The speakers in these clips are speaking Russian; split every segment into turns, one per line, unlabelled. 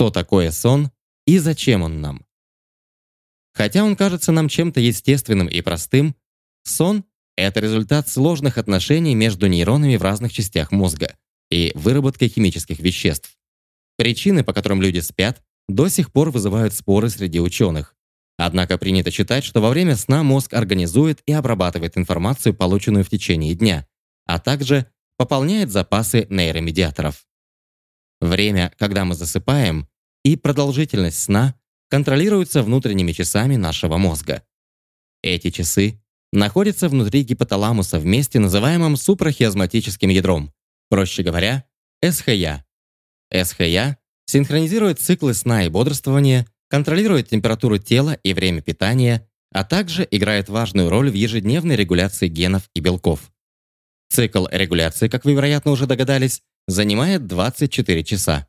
Что такое сон и зачем он нам? Хотя он кажется нам чем-то естественным и простым, сон — это результат сложных отношений между нейронами в разных частях мозга и выработкой химических веществ. Причины, по которым люди спят, до сих пор вызывают споры среди ученых. Однако принято считать, что во время сна мозг организует и обрабатывает информацию, полученную в течение дня, а также пополняет запасы нейромедиаторов. Время, когда мы засыпаем, и продолжительность сна контролируются внутренними часами нашего мозга. Эти часы находятся внутри гипоталамуса в месте, называемом супрахиазматическим ядром, проще говоря, СХЯ. СХЯ синхронизирует циклы сна и бодрствования, контролирует температуру тела и время питания, а также играет важную роль в ежедневной регуляции генов и белков. Цикл регуляции, как вы, вероятно, уже догадались, занимает 24 часа.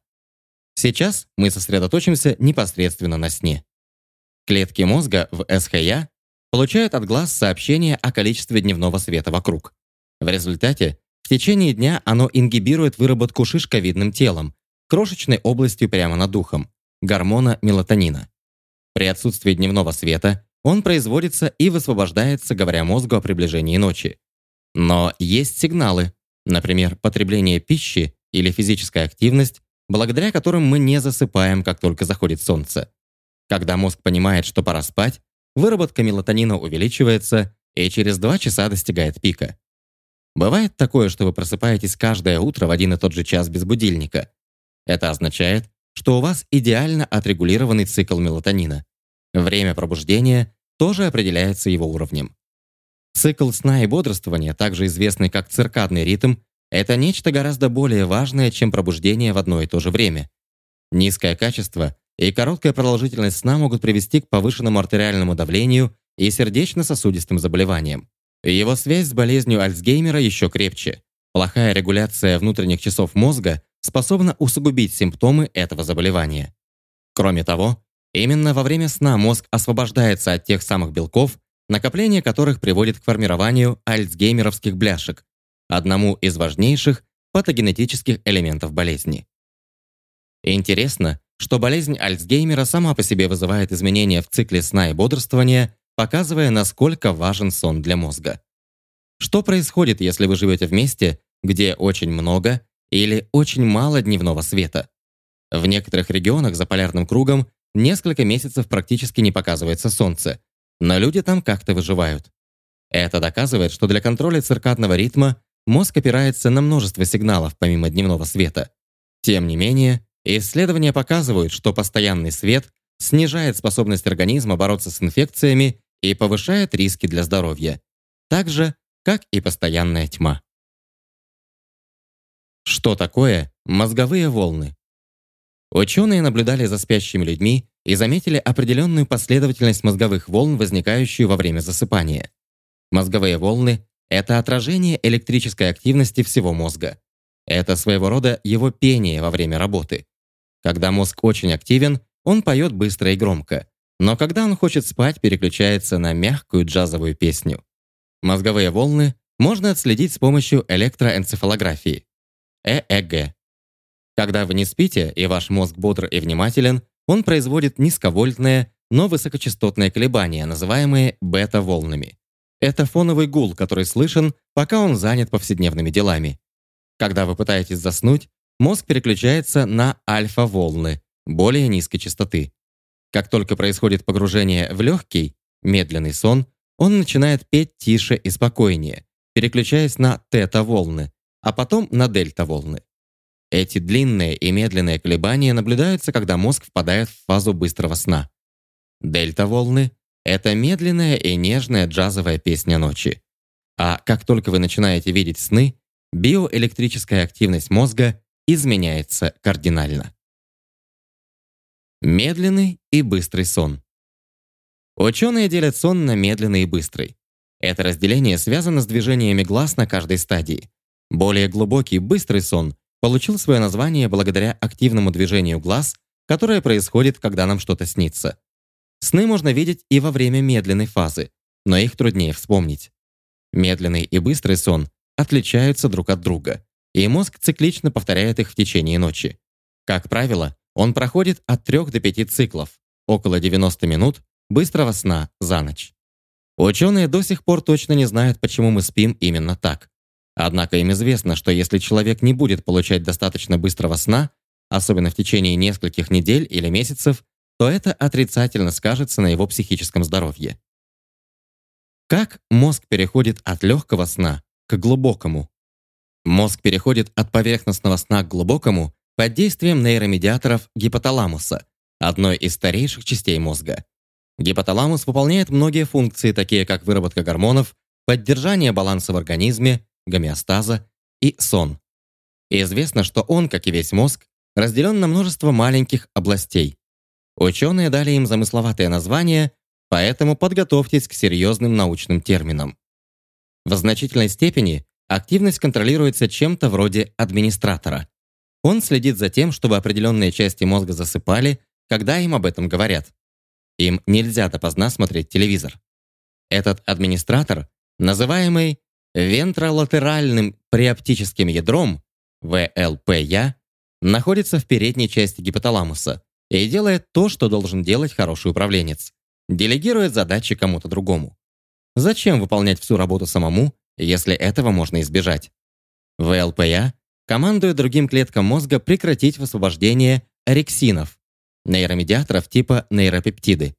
Сейчас мы сосредоточимся непосредственно на сне. Клетки мозга в СХЯ получают от глаз сообщение о количестве дневного света вокруг. В результате в течение дня оно ингибирует выработку шишковидным телом, крошечной областью прямо над духом, гормона мелатонина. При отсутствии дневного света он производится и высвобождается, говоря мозгу о приближении ночи. Но есть сигналы, например, потребление пищи или физическая активность, благодаря которым мы не засыпаем, как только заходит солнце. Когда мозг понимает, что пора спать, выработка мелатонина увеличивается и через 2 часа достигает пика. Бывает такое, что вы просыпаетесь каждое утро в один и тот же час без будильника. Это означает, что у вас идеально отрегулированный цикл мелатонина. Время пробуждения тоже определяется его уровнем. Цикл сна и бодрствования, также известный как циркадный ритм, это нечто гораздо более важное, чем пробуждение в одно и то же время. Низкое качество и короткая продолжительность сна могут привести к повышенному артериальному давлению и сердечно-сосудистым заболеваниям. Его связь с болезнью Альцгеймера еще крепче. Плохая регуляция внутренних часов мозга способна усугубить симптомы этого заболевания. Кроме того, именно во время сна мозг освобождается от тех самых белков, накопление которых приводит к формированию альцгеймеровских бляшек, одному из важнейших патогенетических элементов болезни. Интересно, что болезнь Альцгеймера сама по себе вызывает изменения в цикле сна и бодрствования, показывая, насколько важен сон для мозга. Что происходит, если вы живете в месте, где очень много или очень мало дневного света? В некоторых регионах за полярным кругом несколько месяцев практически не показывается солнце, но люди там как-то выживают. Это доказывает, что для контроля циркадного ритма мозг опирается на множество сигналов помимо дневного света. Тем не менее, исследования показывают, что постоянный свет снижает способность организма бороться с инфекциями и повышает риски для здоровья, так же, как и постоянная тьма. Что такое мозговые волны? Ученые наблюдали за спящими людьми и заметили определенную последовательность мозговых волн, возникающую во время засыпания. Мозговые волны — это отражение электрической активности всего мозга. Это своего рода его пение во время работы. Когда мозг очень активен, он поет быстро и громко, но когда он хочет спать, переключается на мягкую джазовую песню. Мозговые волны можно отследить с помощью электроэнцефалографии – ЭЭГ. Когда вы не спите, и ваш мозг бодр и внимателен, он производит низковольтные, но высокочастотные колебания, называемые бета-волнами. Это фоновый гул, который слышен, пока он занят повседневными делами. Когда вы пытаетесь заснуть, мозг переключается на альфа-волны, более низкой частоты. Как только происходит погружение в легкий, медленный сон, он начинает петь тише и спокойнее, переключаясь на тета-волны, а потом на дельта-волны. Эти длинные и медленные колебания наблюдаются, когда мозг впадает в фазу быстрого сна. Дельта-волны — это медленная и нежная джазовая песня ночи. А как только вы начинаете видеть сны, биоэлектрическая активность мозга изменяется кардинально. Медленный и быстрый сон. Ученые делят сон на медленный и быстрый. Это разделение связано с движениями глаз на каждой стадии. Более глубокий быстрый сон получил свое название благодаря активному движению глаз, которое происходит, когда нам что-то снится. Сны можно видеть и во время медленной фазы, но их труднее вспомнить. Медленный и быстрый сон отличаются друг от друга, и мозг циклично повторяет их в течение ночи. Как правило, Он проходит от 3 до 5 циклов, около 90 минут быстрого сна за ночь. Ученые до сих пор точно не знают, почему мы спим именно так. Однако им известно, что если человек не будет получать достаточно быстрого сна, особенно в течение нескольких недель или месяцев, то это отрицательно скажется на его психическом здоровье. Как мозг переходит от легкого сна к глубокому? Мозг переходит от поверхностного сна к глубокому под действием нейромедиаторов гипоталамуса, одной из старейших частей мозга. Гипоталамус выполняет многие функции, такие как выработка гормонов, поддержание баланса в организме, гомеостаза и сон. И известно, что он, как и весь мозг, разделен на множество маленьких областей. Ученые дали им замысловатое название, поэтому подготовьтесь к серьезным научным терминам. В значительной степени активность контролируется чем-то вроде администратора. Он следит за тем, чтобы определенные части мозга засыпали, когда им об этом говорят. Им нельзя допоздна смотреть телевизор. Этот администратор, называемый вентролатеральным преоптическим ядром, ВЛПЯ, находится в передней части гипоталамуса и делает то, что должен делать хороший управленец. Делегирует задачи кому-то другому. Зачем выполнять всю работу самому, если этого можно избежать? ВЛПЯ командует другим клеткам мозга прекратить высвобождение орексинов, нейромедиаторов типа нейропептиды.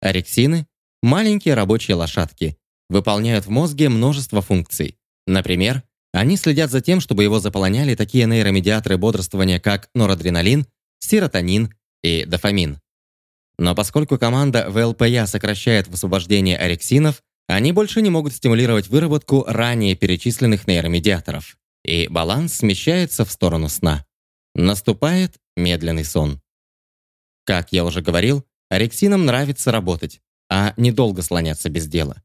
Орексины – маленькие рабочие лошадки, выполняют в мозге множество функций. Например, они следят за тем, чтобы его заполоняли такие нейромедиаторы бодрствования, как норадреналин, серотонин и дофамин. Но поскольку команда ВЛПЯ сокращает высвобождение орексинов, они больше не могут стимулировать выработку ранее перечисленных нейромедиаторов, и баланс смещается в сторону сна. Наступает медленный сон. Как я уже говорил, орексинам нравится работать, а недолго слоняться без дела.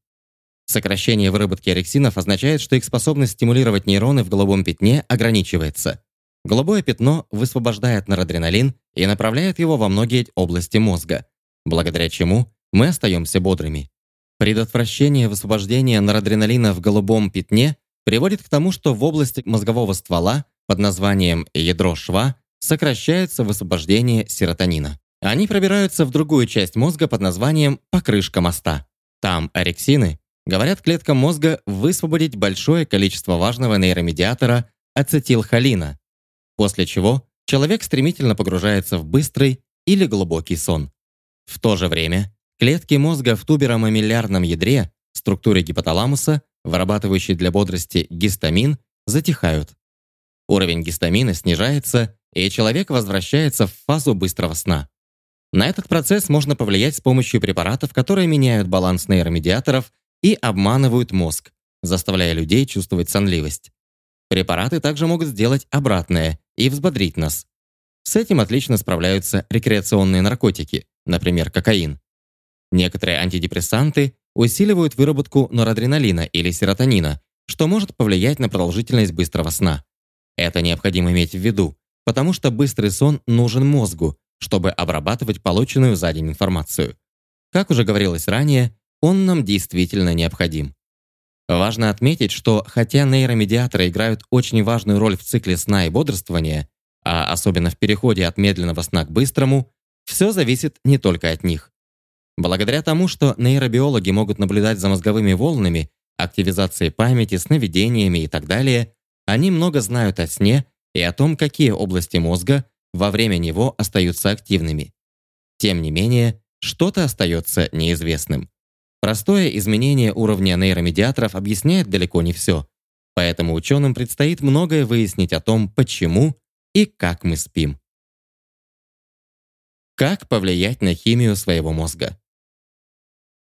Сокращение выработки орексинов означает, что их способность стимулировать нейроны в голубом пятне ограничивается. Голубое пятно высвобождает норадреналин и направляет его во многие области мозга, благодаря чему мы остаемся бодрыми. Предотвращение высвобождения норадреналина в голубом пятне приводит к тому, что в области мозгового ствола под названием ядро шва сокращается высвобождение серотонина. Они пробираются в другую часть мозга под названием покрышка моста. Там орексины говорят клеткам мозга высвободить большое количество важного нейромедиатора ацетилхолина, после чего человек стремительно погружается в быстрый или глубокий сон. В то же время клетки мозга в туберомамиллярном ядре, структуре гипоталамуса, вырабатывающей для бодрости гистамин, затихают. Уровень гистамина снижается, и человек возвращается в фазу быстрого сна. На этот процесс можно повлиять с помощью препаратов, которые меняют баланс нейромедиаторов и обманывают мозг, заставляя людей чувствовать сонливость. Препараты также могут сделать обратное и взбодрить нас. С этим отлично справляются рекреационные наркотики, например, кокаин. Некоторые антидепрессанты усиливают выработку норадреналина или серотонина, что может повлиять на продолжительность быстрого сна. Это необходимо иметь в виду, потому что быстрый сон нужен мозгу, чтобы обрабатывать полученную за день информацию. Как уже говорилось ранее, он нам действительно необходим. Важно отметить, что хотя нейромедиаторы играют очень важную роль в цикле сна и бодрствования, а особенно в переходе от медленного сна к быстрому, все зависит не только от них. Благодаря тому, что нейробиологи могут наблюдать за мозговыми волнами, активизацией памяти, сновидениями и так далее, они много знают о сне и о том, какие области мозга во время него остаются активными. Тем не менее, что-то остается неизвестным. Простое изменение уровня нейромедиаторов объясняет далеко не все, поэтому ученым предстоит многое выяснить о том, почему и как мы спим. Как повлиять на химию своего мозга?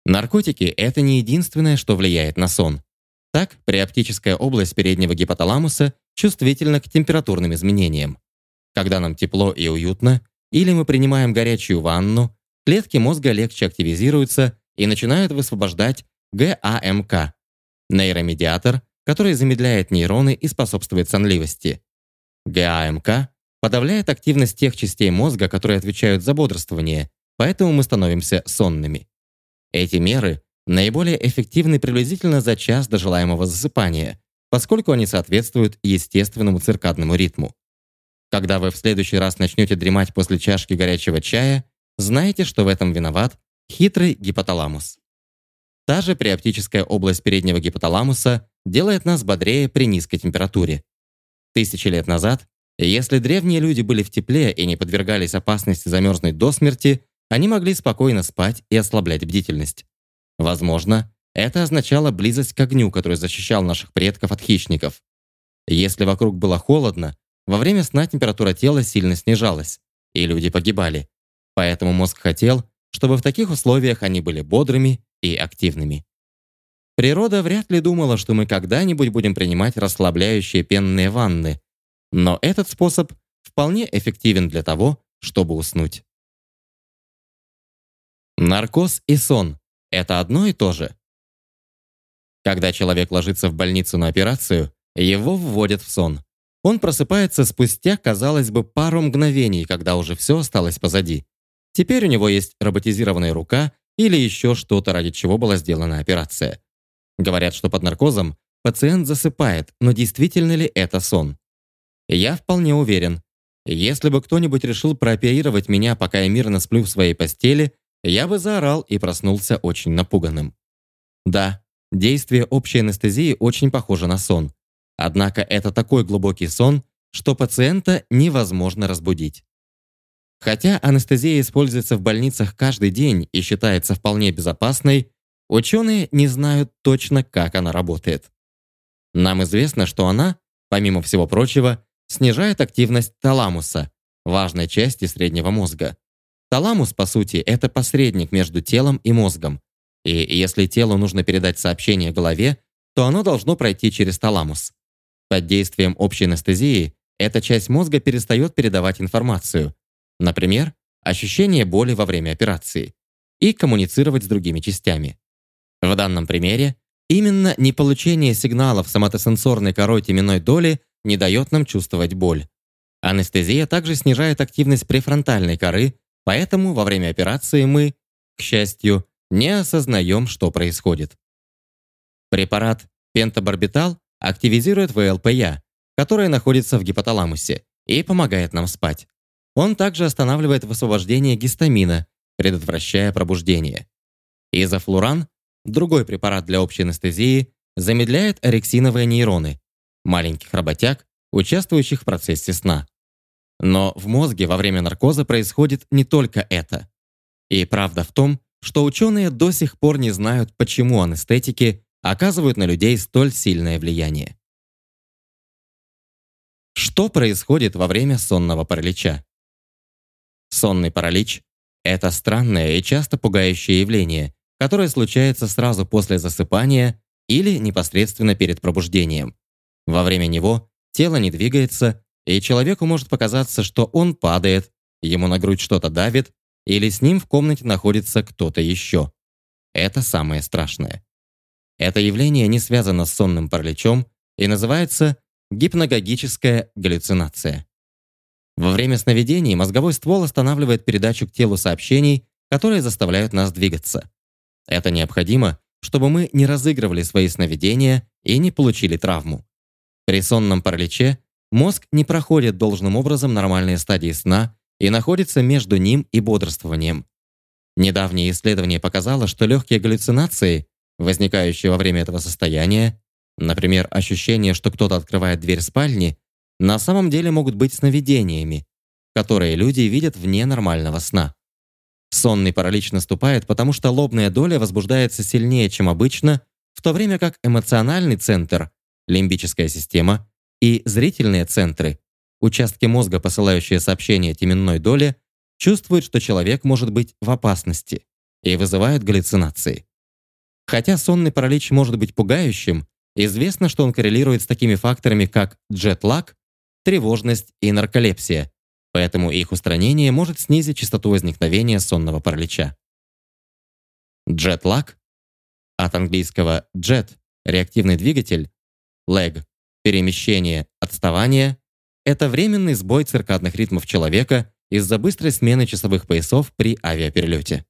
Наркотики – это не единственное, что влияет на сон. Так, преоптическая область переднего гипоталамуса чувствительна к температурным изменениям. Когда нам тепло и уютно, или мы принимаем горячую ванну, клетки мозга легче активизируются и начинают высвобождать ГАМК – нейромедиатор, который замедляет нейроны и способствует сонливости. ГАМК подавляет активность тех частей мозга, которые отвечают за бодрствование, поэтому мы становимся сонными. Эти меры наиболее эффективны приблизительно за час до желаемого засыпания, поскольку они соответствуют естественному циркадному ритму. Когда вы в следующий раз начнете дремать после чашки горячего чая, знайте, что в этом виноват хитрый гипоталамус. Та же приоптическая область переднего гипоталамуса делает нас бодрее при низкой температуре. Тысячи лет назад, если древние люди были в тепле и не подвергались опасности замерзнуть до смерти, они могли спокойно спать и ослаблять бдительность. Возможно, это означало близость к огню, который защищал наших предков от хищников. Если вокруг было холодно, во время сна температура тела сильно снижалась, и люди погибали. Поэтому мозг хотел, чтобы в таких условиях они были бодрыми и активными. Природа вряд ли думала, что мы когда-нибудь будем принимать расслабляющие пенные ванны, но этот способ вполне эффективен для того, чтобы уснуть. Наркоз и сон – это одно и то же. Когда человек ложится в больницу на операцию, его вводят в сон. Он просыпается спустя, казалось бы, пару мгновений, когда уже все осталось позади. Теперь у него есть роботизированная рука или еще что-то, ради чего была сделана операция. Говорят, что под наркозом пациент засыпает, но действительно ли это сон? Я вполне уверен. Если бы кто-нибудь решил прооперировать меня, пока я мирно сплю в своей постели, я бы заорал и проснулся очень напуганным. Да, действие общей анестезии очень похоже на сон. Однако это такой глубокий сон, что пациента невозможно разбудить. Хотя анестезия используется в больницах каждый день и считается вполне безопасной, ученые не знают точно, как она работает. Нам известно, что она, помимо всего прочего, снижает активность таламуса, важной части среднего мозга. Таламус, по сути, это посредник между телом и мозгом. И если телу нужно передать сообщение голове, то оно должно пройти через таламус. Под действием общей анестезии эта часть мозга перестает передавать информацию, например, ощущение боли во время операции, и коммуницировать с другими частями. В данном примере именно неполучение сигналов соматосенсорной корой теменной доли не дает нам чувствовать боль. Анестезия также снижает активность префронтальной коры, Поэтому во время операции мы, к счастью, не осознаем, что происходит. Препарат пентабарбитал активизирует ВЛПЯ, которая находится в гипоталамусе, и помогает нам спать. Он также останавливает высвобождение гистамина, предотвращая пробуждение. Изофлуран, другой препарат для общей анестезии, замедляет орексиновые нейроны, маленьких работяг, участвующих в процессе сна. Но в мозге во время наркоза происходит не только это. И правда в том, что ученые до сих пор не знают, почему анестетики оказывают на людей столь сильное влияние. Что происходит во время сонного паралича? Сонный паралич – это странное и часто пугающее явление, которое случается сразу после засыпания или непосредственно перед пробуждением. Во время него тело не двигается, и человеку может показаться, что он падает, ему на грудь что-то давит, или с ним в комнате находится кто-то еще. Это самое страшное. Это явление не связано с сонным параличом и называется гипногогическая галлюцинация. Во время сновидений мозговой ствол останавливает передачу к телу сообщений, которые заставляют нас двигаться. Это необходимо, чтобы мы не разыгрывали свои сновидения и не получили травму. При сонном параличе Мозг не проходит должным образом нормальные стадии сна и находится между ним и бодрствованием. Недавнее исследование показало, что легкие галлюцинации, возникающие во время этого состояния, например, ощущение, что кто-то открывает дверь спальни, на самом деле могут быть сновидениями, которые люди видят вне нормального сна. Сонный паралич наступает, потому что лобная доля возбуждается сильнее, чем обычно, в то время как эмоциональный центр, лимбическая система, и зрительные центры, участки мозга, посылающие сообщения теменной доле, чувствуют, что человек может быть в опасности и вызывают галлюцинации. Хотя сонный паралич может быть пугающим, известно, что он коррелирует с такими факторами, как джетлаг, тревожность и нарколепсия, поэтому их устранение может снизить частоту возникновения сонного паралича. Джетлаг от английского jet – реактивный двигатель, lag Перемещение, отставание – это временный сбой циркадных ритмов человека из-за быстрой смены часовых поясов при авиаперелете.